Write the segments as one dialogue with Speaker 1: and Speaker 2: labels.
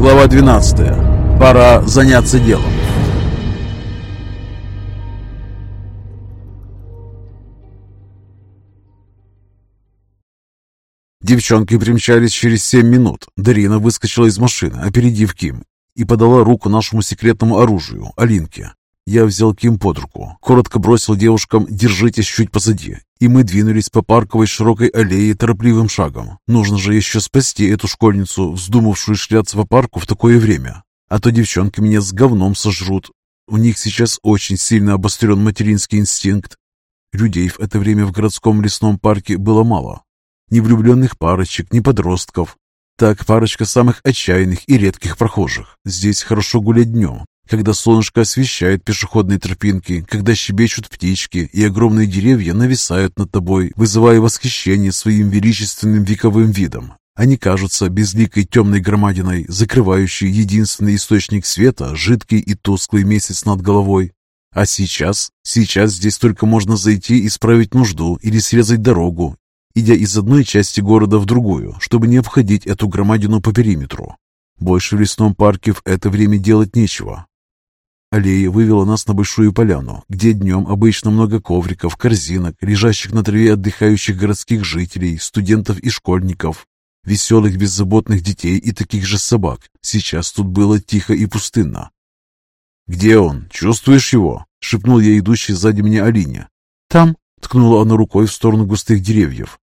Speaker 1: Глава 12. Пора заняться делом. Девчонки примчались через семь минут. Дарина выскочила из машины, опередив Ким, и подала руку нашему секретному оружию, Алинке. Я взял Ким под руку, коротко бросил девушкам «держитесь чуть позади», и мы двинулись по парковой широкой аллее торопливым шагом. Нужно же еще спасти эту школьницу, вздумавшую шляться по парку в такое время. А то девчонки меня с говном сожрут. У них сейчас очень сильно обострен материнский инстинкт. Людей в это время в городском лесном парке было мало. Ни влюбленных парочек, ни подростков. Так, парочка самых отчаянных и редких прохожих. Здесь хорошо гулять днем, когда солнышко освещает пешеходные тропинки, когда щебечут птички и огромные деревья нависают над тобой, вызывая восхищение своим величественным вековым видом. Они кажутся безликой темной громадиной, закрывающей единственный источник света, жидкий и тусклый месяц над головой. А сейчас? Сейчас здесь только можно зайти, исправить нужду или срезать дорогу, идя из одной части города в другую, чтобы не обходить эту громадину по периметру. Больше в лесном парке в это время делать нечего. Аллея вывела нас на большую поляну, где днем обычно много ковриков, корзинок, лежащих на траве отдыхающих городских жителей, студентов и школьников, веселых беззаботных детей и таких же собак. Сейчас тут было тихо и пустынно. «Где он? Чувствуешь его?» — шепнул я идущий сзади меня Алине.
Speaker 2: «Там», —
Speaker 1: ткнула она рукой в сторону густых деревьев.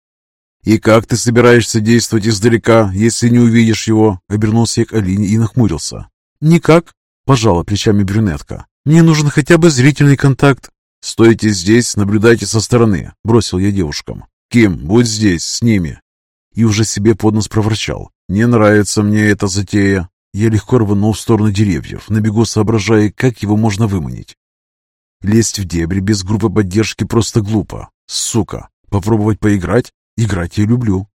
Speaker 1: «И как ты собираешься действовать издалека, если не увидишь его?» — обернулся я к Алине и нахмурился.
Speaker 2: «Никак», —
Speaker 1: пожала плечами брюнетка.
Speaker 2: «Мне нужен хотя бы зрительный контакт».
Speaker 1: «Стойте здесь, наблюдайте со стороны», — бросил я девушкам. «Ким, будь здесь, с ними». И уже себе под нос проворчал. «Не нравится мне эта затея». Я легко рванул в сторону деревьев, на бегу соображая, как его можно выманить. Лезть в дебри без группы поддержки просто глупо. Сука. Попробовать поиграть? Играть я люблю.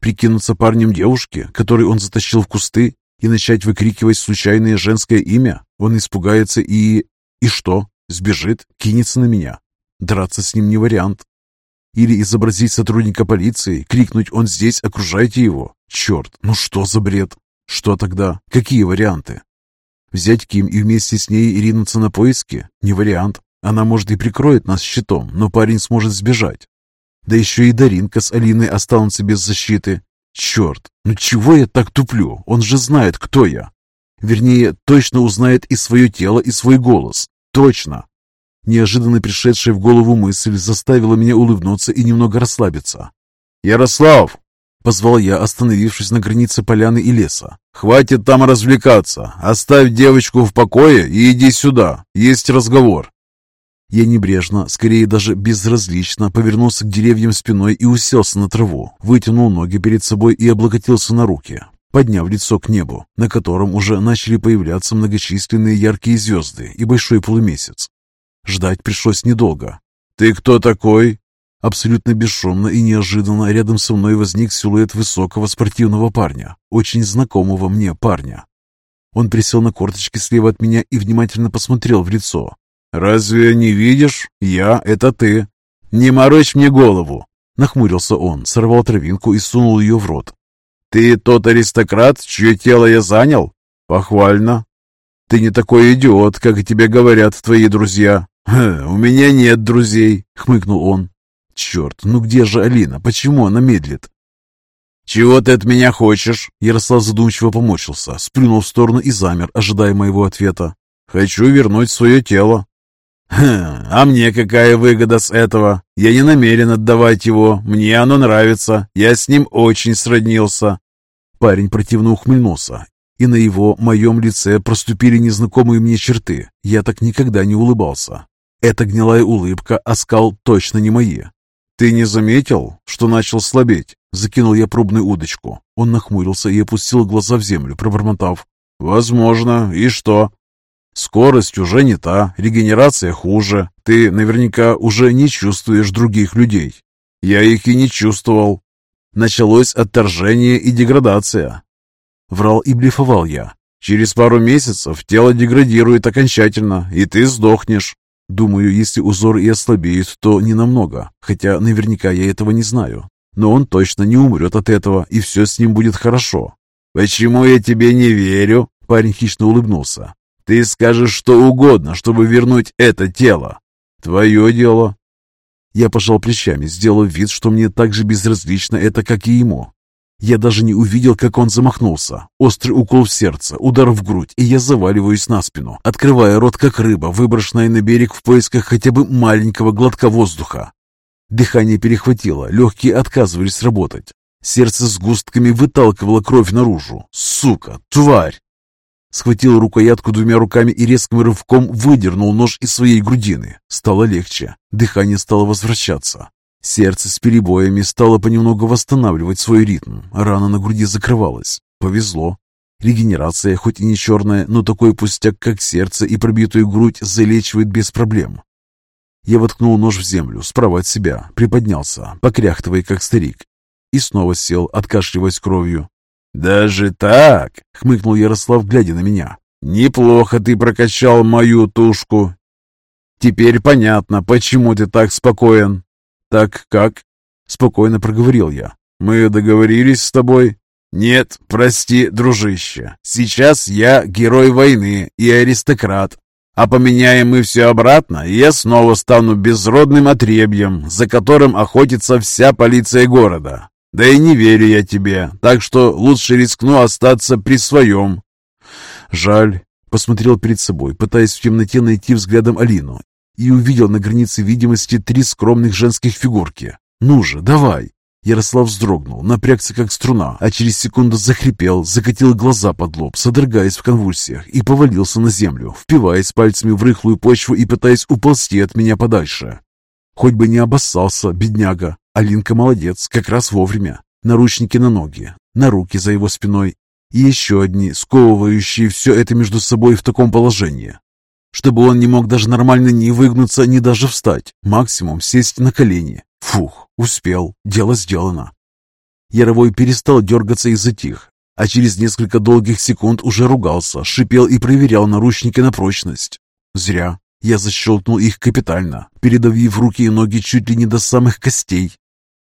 Speaker 1: Прикинуться парнем девушки, который он затащил в кусты, и начать выкрикивать случайное женское имя? Он испугается и... И что? Сбежит? Кинется на меня? Драться с ним не вариант. Или изобразить сотрудника полиции, крикнуть «Он здесь, окружайте его!» Черт, ну что за бред? Что тогда? Какие варианты? Взять Ким и вместе с ней ринуться на поиски? Не вариант. Она, может, и прикроет нас щитом, но парень сможет сбежать. Да еще и Даринка с Алиной останутся без защиты. Черт, ну чего я так туплю? Он же знает, кто я. Вернее, точно узнает и свое тело, и свой голос. Точно. Неожиданно пришедшая в голову мысль заставила меня улыбнуться и немного расслабиться. «Ярослав!» — позвал я, остановившись на границе поляны и леса. «Хватит там развлекаться. Оставь девочку в покое и иди сюда. Есть разговор». Я небрежно, скорее даже безразлично, повернулся к деревьям спиной и уселся на траву, вытянул ноги перед собой и облокотился на руки, подняв лицо к небу, на котором уже начали появляться многочисленные яркие звезды и большой полумесяц. Ждать пришлось недолго. «Ты кто такой?» Абсолютно бесшумно и неожиданно рядом со мной возник силуэт высокого спортивного парня, очень знакомого мне парня. Он присел на корточки слева от меня и внимательно посмотрел в лицо, «Разве не видишь? Я — это ты. Не морочь мне голову!» Нахмурился он, сорвал травинку и сунул ее в рот. «Ты тот аристократ, чье тело я занял? Похвально. Ты не такой идиот, как тебе говорят твои друзья. У меня нет друзей», — хмыкнул он. «Черт, ну где же Алина? Почему она медлит?» «Чего ты от меня хочешь?» Ярослав задумчиво помочился, сплюнул в сторону и замер, ожидая моего ответа. «Хочу вернуть свое тело», Хм, «А мне какая выгода с этого? Я не намерен отдавать его. Мне оно нравится. Я с ним очень сроднился». Парень противно ухмыльнулся, и на его, моем лице проступили незнакомые мне черты. Я так никогда не улыбался. Эта гнилая улыбка, оскал точно не мои. «Ты не заметил, что начал слабеть?» Закинул я пробную удочку. Он нахмурился и опустил глаза в землю, пробормотав. «Возможно. И что?» Скорость уже не та, регенерация хуже. Ты наверняка уже не чувствуешь других людей. Я их и не чувствовал. Началось отторжение и деградация. Врал и блефовал я. Через пару месяцев тело деградирует окончательно, и ты сдохнешь. Думаю, если узор и ослабеет, то не намного, хотя наверняка я этого не знаю. Но он точно не умрет от этого, и все с ним будет хорошо. «Почему я тебе не верю?» Парень хищно улыбнулся. «Ты скажешь что угодно, чтобы вернуть это тело. Твое дело». Я пожал плечами, сделав вид, что мне так же безразлично это, как и ему. Я даже не увидел, как он замахнулся. Острый укол в сердце, удар в грудь, и я заваливаюсь на спину, открывая рот, как рыба, выброшенная на берег в поисках хотя бы маленького глотка воздуха. Дыхание перехватило, легкие отказывались работать. Сердце с густками выталкивало кровь наружу. Сука, тварь! Схватил рукоятку двумя руками и резким рывком выдернул нож из своей грудины. Стало легче. Дыхание стало возвращаться. Сердце с перебоями стало понемногу восстанавливать свой ритм. Рана на груди закрывалась. Повезло. Регенерация, хоть и не черная, но такой пустяк, как сердце и пробитую грудь, залечивает без проблем. Я воткнул нож в землю, справа от себя, приподнялся, покряхтывая, как старик, и снова сел, откашливаясь кровью. «Даже так?» — хмыкнул Ярослав, глядя на меня. «Неплохо ты прокачал мою тушку. Теперь понятно, почему ты так спокоен. «Так как?» — спокойно проговорил я. «Мы договорились с тобой?» «Нет, прости, дружище. Сейчас я герой войны и аристократ. А поменяем мы все обратно, и я снова стану безродным отребьем, за которым охотится вся полиция города. Да и не верю я тебе, так что лучше рискну остаться при своем». «Жаль», — посмотрел перед собой, пытаясь в темноте найти взглядом Алину, и увидел на границе видимости три скромных женских фигурки. «Ну же, давай!» Ярослав вздрогнул, напрягся как струна, а через секунду захрипел, закатил глаза под лоб, содрогаясь в конвульсиях, и повалился на землю, впиваясь пальцами в рыхлую почву и пытаясь уползти от меня подальше. Хоть бы не обоссался, бедняга. Алинка молодец, как раз вовремя. Наручники на ноги, на руки за его спиной и еще одни, сковывающие все это между собой в таком положении чтобы он не мог даже нормально ни выгнуться, ни даже встать. Максимум сесть на колени. Фух, успел. Дело сделано. Яровой перестал дергаться и затих, а через несколько долгих секунд уже ругался, шипел и проверял наручники на прочность. Зря. Я защелкнул их капитально, передавив руки и ноги чуть ли не до самых костей.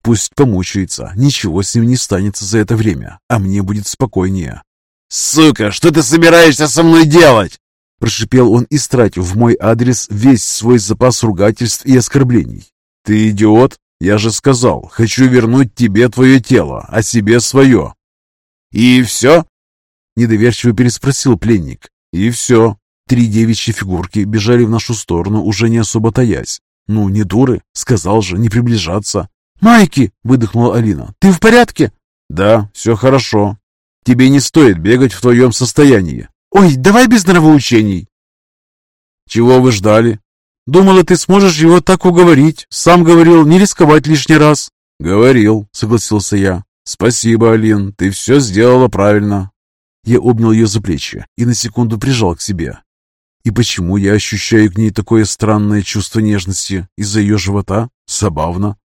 Speaker 1: Пусть помучается, ничего с ним не станется за это время, а мне будет спокойнее. «Сука, что ты собираешься со мной делать?» Прошипел он, истратив в мой адрес весь свой запас ругательств и оскорблений. «Ты идиот? Я же сказал, хочу вернуть тебе твое тело, а себе свое». «И все?» Недоверчиво переспросил пленник. «И все». Три девичьи фигурки бежали в нашу сторону, уже не особо таясь. «Ну, не дуры, сказал же, не приближаться». «Майки!» — выдохнула Алина. «Ты в порядке?» «Да, все хорошо. Тебе не стоит бегать в твоем состоянии. «Ой, давай без нравоучений!» «Чего вы ждали?» «Думала, ты сможешь его так уговорить. Сам говорил, не рисковать лишний раз». «Говорил», — согласился я. «Спасибо, Алин, ты все сделала правильно». Я обнял ее за плечи и на секунду прижал к себе. И почему я ощущаю к ней такое странное чувство нежности? Из-за ее живота? Забавно.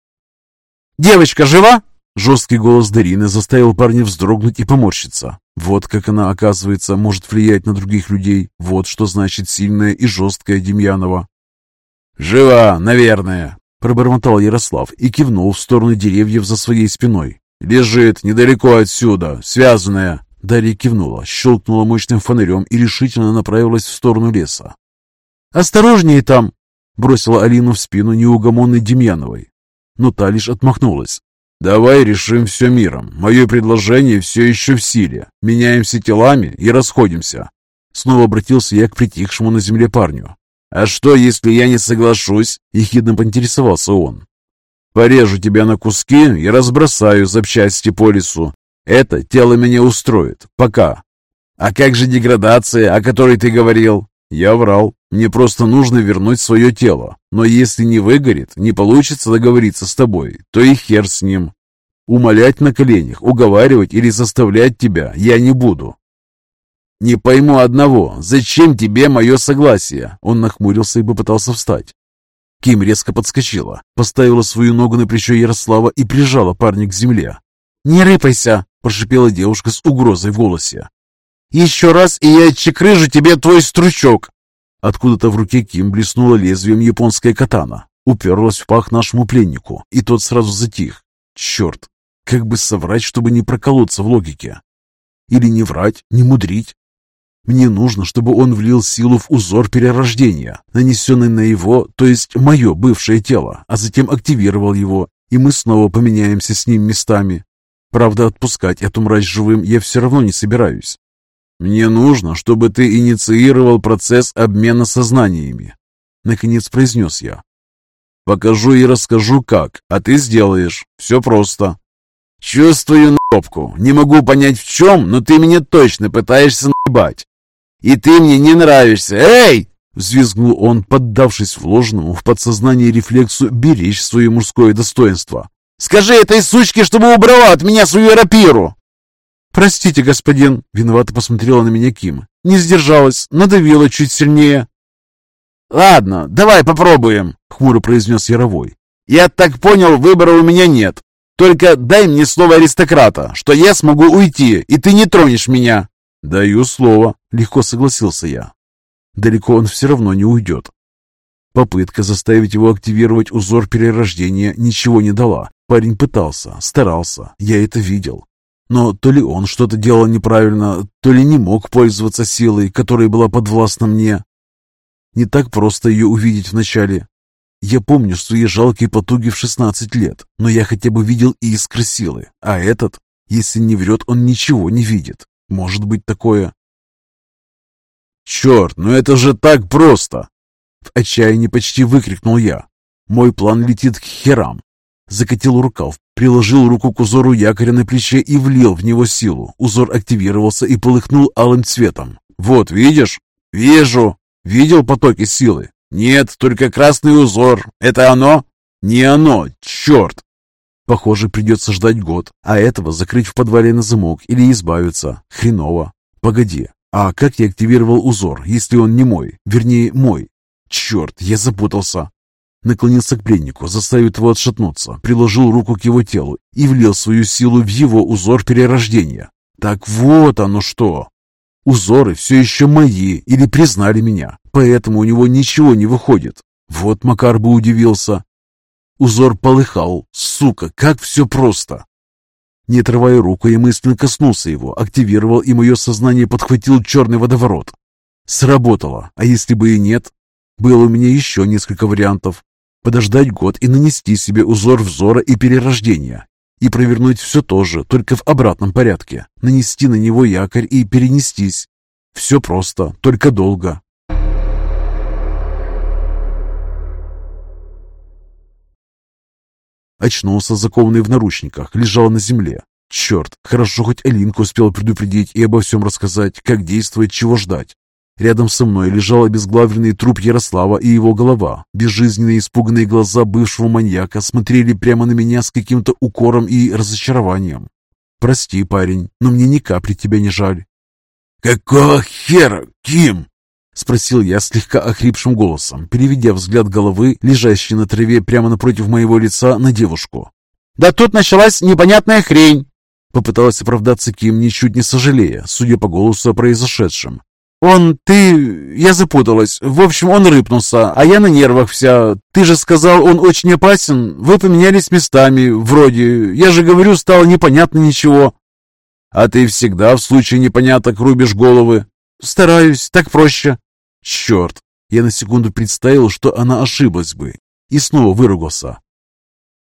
Speaker 1: «Девочка жива?» Жесткий голос Дарины заставил парня вздрогнуть и поморщиться. Вот как она, оказывается, может влиять на других людей. Вот что значит сильная и жесткая Демьянова. «Жива, наверное», — пробормотал Ярослав и кивнул в сторону деревьев за своей спиной. «Лежит недалеко отсюда, связанная». Дарья кивнула, щелкнула мощным фонарем и решительно направилась в сторону леса. «Осторожнее там!» — бросила Алину в спину неугомонной Демьяновой. Но та лишь отмахнулась. «Давай решим все миром. Мое предложение все еще в силе. Меняемся телами и расходимся». Снова обратился я к притихшему на земле парню. «А что, если я не соглашусь?» – ехидно поинтересовался он. «Порежу тебя на куски и разбросаю запчасти по лесу. Это тело меня устроит. Пока». «А как же деградация, о которой ты говорил?» «Я врал. Мне просто нужно вернуть свое тело. Но если не выгорит, не получится договориться с тобой, то и хер с ним. Умолять на коленях, уговаривать или заставлять тебя я не буду. «Не пойму одного. Зачем тебе мое согласие?» Он нахмурился и попытался встать. Ким резко подскочила, поставила свою ногу на плечо Ярослава и прижала парня к земле. «Не рыпайся!» – прошипела девушка с угрозой в голосе. «Еще раз, и я отчекрыжу тебе твой стручок!» Откуда-то в руке Ким блеснула лезвием японская катана, уперлась в пах нашему пленнику, и тот сразу затих. Черт, как бы соврать, чтобы не проколоться в логике? Или не врать, не мудрить? Мне нужно, чтобы он влил силу в узор перерождения, нанесенный на его, то есть мое бывшее тело, а затем активировал его, и мы снова поменяемся с ним местами. Правда, отпускать эту мразь живым я все равно не собираюсь. Мне нужно, чтобы ты инициировал процесс обмена сознаниями. Наконец произнес я. Покажу и расскажу как, а ты сделаешь. Все просто. Чувствую наебку. Не могу понять в чем, но ты меня точно пытаешься наебать. И ты мне не нравишься. Эй! Взвизгнул он, поддавшись вложенному в подсознание рефлексу беречь свое мужское достоинство. «Скажи этой сучке, чтобы убрала от меня свою рапиру!»
Speaker 2: «Простите, господин», — виновато посмотрела на меня Ким. «Не сдержалась, надавила чуть сильнее».
Speaker 3: «Ладно, давай попробуем», — хмуро произнес Яровой. «Я так понял, выбора у меня нет. Только дай мне слово аристократа, что я смогу уйти, и ты не тронешь меня».
Speaker 1: «Даю слово», — легко согласился я. Далеко он все равно не уйдет. Попытка заставить его активировать узор перерождения ничего не дала. Парень пытался, старался, я это видел. Но то ли он что-то делал неправильно, то ли не мог пользоваться силой, которая была подвластна мне. Не так просто ее увидеть вначале. Я помню свои жалкие потуги в 16 лет, но я хотя бы видел искры силы, а этот, если не врет, он ничего не видит. Может быть такое.
Speaker 3: «Черт, ну это же так просто!»
Speaker 1: В отчаянии почти выкрикнул я. Мой план летит к херам. Закатил рукав, приложил руку к узору якоря на плече и влил в него силу. Узор активировался и полыхнул алым цветом. «Вот, видишь?»
Speaker 3: «Вижу!»
Speaker 1: «Видел потоки силы?»
Speaker 3: «Нет, только красный узор. Это оно?»
Speaker 1: «Не оно, черт!» Похоже, придется ждать год, а этого закрыть в подвале на замок или избавиться. Хреново. Погоди, а как я активировал узор, если он не мой? Вернее, мой. Черт, я запутался. Наклонился к пленнику, заставив его отшатнуться, приложил руку к его телу и влил свою силу в его узор перерождения. Так вот оно что. Узоры все еще мои или признали меня, поэтому у него ничего не выходит. Вот Макар бы удивился. Узор полыхал. Сука, как все просто! Не отрывая руку, я мысленно коснулся его, активировал, и мое сознание подхватил черный водоворот. Сработало, а если бы и нет? Было у меня еще несколько вариантов. Подождать год и нанести себе узор взора и перерождения. И провернуть все то же, только в обратном порядке. Нанести на него якорь и перенестись. Все просто, только долго. Очнулся, закованный в наручниках, лежал на земле. Черт, хорошо хоть Алинка успела предупредить и обо всем рассказать, как действовать, чего ждать. Рядом со мной лежал обезглавленный труп Ярослава и его голова. Безжизненные испуганные глаза бывшего маньяка смотрели прямо на меня с каким-то укором и разочарованием. «Прости, парень, но мне ни капли тебя не жаль».
Speaker 3: «Какого хера, Ким?»
Speaker 1: — спросил я слегка охрипшим голосом, переведя взгляд головы, лежащей на траве прямо напротив моего лица, на девушку.
Speaker 3: «Да тут началась непонятная хрень!»
Speaker 1: Попыталась оправдаться Ким, ничуть не сожалея, судя по голосу о произошедшем.
Speaker 3: «Он... ты... я запуталась. В общем, он рыпнулся, а я на нервах вся. Ты же сказал, он очень опасен. Вы поменялись местами, вроде. Я же говорю, стало непонятно ничего».
Speaker 1: «А ты всегда в случае непоняток рубишь головы?»
Speaker 3: «Стараюсь, так проще».
Speaker 1: Черт! Я на секунду представил, что она ошиблась бы. И снова выругался.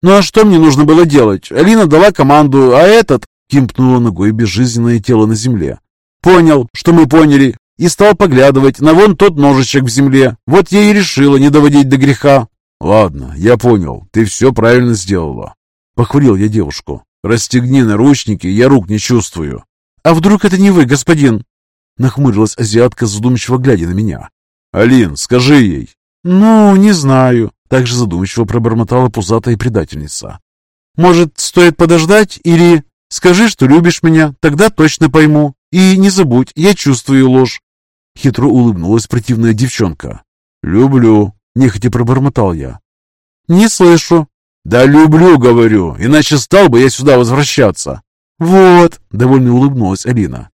Speaker 3: «Ну а что мне нужно было делать? Алина дала команду, а этот...»
Speaker 1: Ким пнула ногой безжизненное тело на земле.
Speaker 3: «Понял, что мы поняли, и стал поглядывать на вон тот ножичек в земле. Вот я и решила не доводить до греха».
Speaker 1: «Ладно, я понял, ты все правильно сделала». Похвалил я девушку. «Расстегни наручники, я рук не чувствую».
Speaker 3: «А вдруг это не вы, господин?»
Speaker 1: Нахмурилась азиатка, задумчиво глядя на меня. «Алин, скажи ей».
Speaker 3: «Ну, не знаю», —
Speaker 1: также задумчиво пробормотала пузатая предательница.
Speaker 3: «Может, стоит подождать или...» «Скажи, что любишь меня, тогда точно пойму. И не забудь, я чувствую ложь».
Speaker 1: Хитро улыбнулась противная девчонка. «Люблю», — нехотя пробормотал я.
Speaker 3: «Не слышу».
Speaker 1: «Да люблю, говорю, иначе стал бы я сюда возвращаться».
Speaker 3: «Вот», —
Speaker 1: довольно улыбнулась Алина.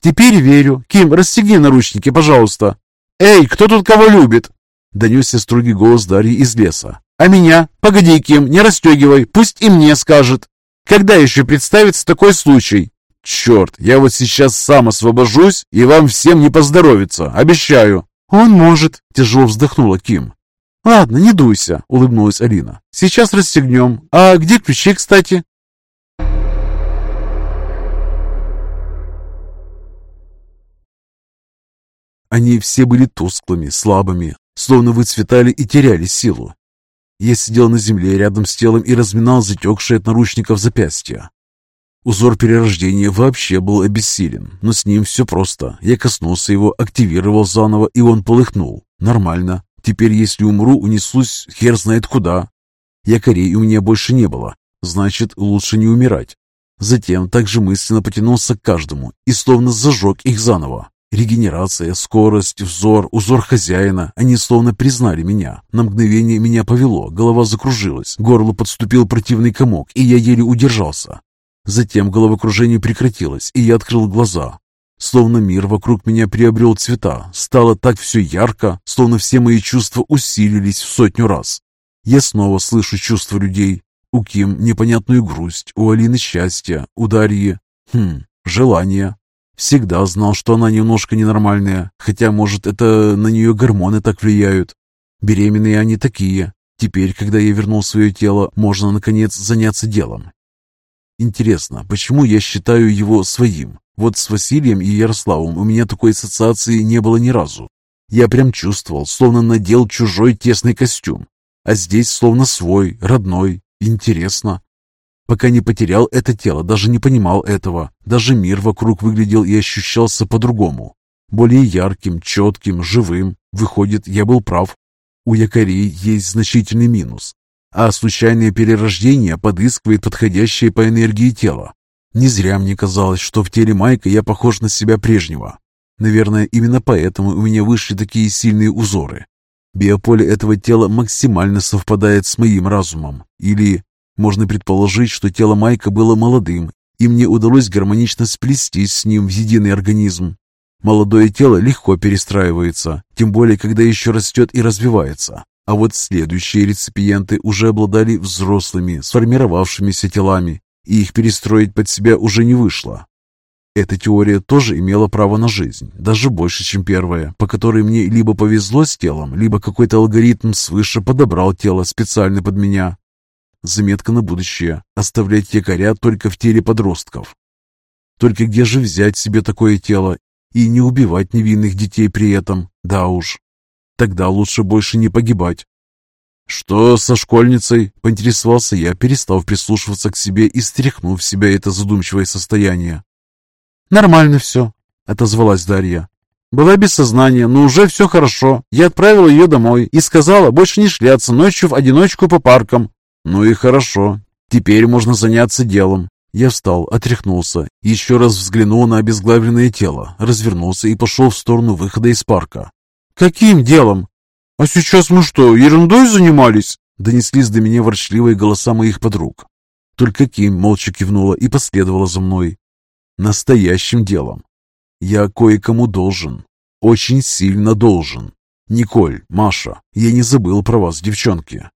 Speaker 3: «Теперь верю. Ким, расстегни наручники, пожалуйста». «Эй, кто тут кого любит?»
Speaker 1: Донесся строгий голос Дарьи из леса.
Speaker 3: «А меня? Погоди, Ким, не расстегивай, пусть и мне скажет. Когда еще представится такой случай?»
Speaker 1: Черт, я вот сейчас сам освобожусь, и вам всем не поздоровится, обещаю.
Speaker 2: Он может, тяжело вздохнула Ким. «Ладно, не дуйся», — улыбнулась Алина. «Сейчас расстегнем. А где ключи, кстати?» Они все были тусклыми, слабыми, словно выцветали и теряли силу. Я сидел на земле рядом с телом и разминал затекшие от наручников запястья. Узор перерождения вообще был обессилен, но с ним все просто. Я коснулся его, активировал заново, и он полыхнул. Нормально. Теперь, если умру, унесусь хер знает куда. Якорей у меня больше не было. Значит, лучше не умирать. Затем также мысленно потянулся к каждому и словно зажег их заново. Регенерация, скорость, взор, узор хозяина. Они словно признали меня. На мгновение меня повело, голова закружилась, горло подступил противный комок, и я еле удержался. Затем головокружение прекратилось, и я открыл глаза. Словно мир вокруг меня приобрел цвета. Стало так все ярко, словно все мои чувства усилились в сотню раз. Я снова слышу чувства людей. У Ким непонятную грусть, у Алины счастье, у Дарьи... Хм, желание. Всегда знал, что она немножко ненормальная, хотя, может, это на нее гормоны так влияют. Беременные они такие. Теперь, когда я вернул свое тело, можно, наконец, заняться делом. Интересно, почему я считаю его своим? Вот с Василием и Ярославом у меня такой ассоциации не было ни разу. Я прям чувствовал, словно надел чужой тесный костюм. А здесь словно свой, родной. Интересно. Пока не потерял это тело, даже не понимал этого. Даже мир вокруг выглядел и ощущался по-другому. Более ярким, четким, живым. Выходит, я был прав. У якорей есть значительный минус. А случайное перерождение подыскивает подходящее по энергии тело. Не зря мне казалось, что в теле Майка я похож на себя прежнего. Наверное, именно поэтому у меня вышли такие сильные узоры. Биополе этого тела максимально совпадает с моим разумом. Или можно предположить, что тело Майка было молодым, и мне удалось гармонично сплестись с ним в единый организм. Молодое тело легко перестраивается, тем более, когда еще растет и развивается. А вот следующие реципиенты уже обладали взрослыми, сформировавшимися телами, и их перестроить под себя уже не вышло. Эта теория тоже имела право на жизнь, даже больше, чем первая, по которой мне либо повезло с телом, либо какой-то алгоритм свыше подобрал тело специально под меня. Заметка на будущее. Оставлять якоря только в теле подростков. Только где же взять себе такое тело и не убивать невинных детей при этом? Да уж. Тогда лучше больше не погибать. «Что со школьницей?» – поинтересовался я, перестав прислушиваться к себе и стряхнув в себя это задумчивое состояние. «Нормально все», – отозвалась Дарья. «Была без сознания, но уже все хорошо. Я отправила ее домой и сказала больше не шляться ночью в одиночку по паркам.
Speaker 1: «Ну и хорошо. Теперь можно заняться делом». Я встал, отряхнулся, еще раз взглянул на обезглавленное тело, развернулся и пошел в сторону выхода из парка.
Speaker 2: «Каким делом? А сейчас мы что, ерундой занимались?» Донеслись до меня ворчливые голоса моих подруг.
Speaker 1: Только Ким молча кивнула и последовала за мной. «Настоящим делом. Я кое-кому должен. Очень сильно должен. Николь, Маша, я не забыл про вас, девчонки.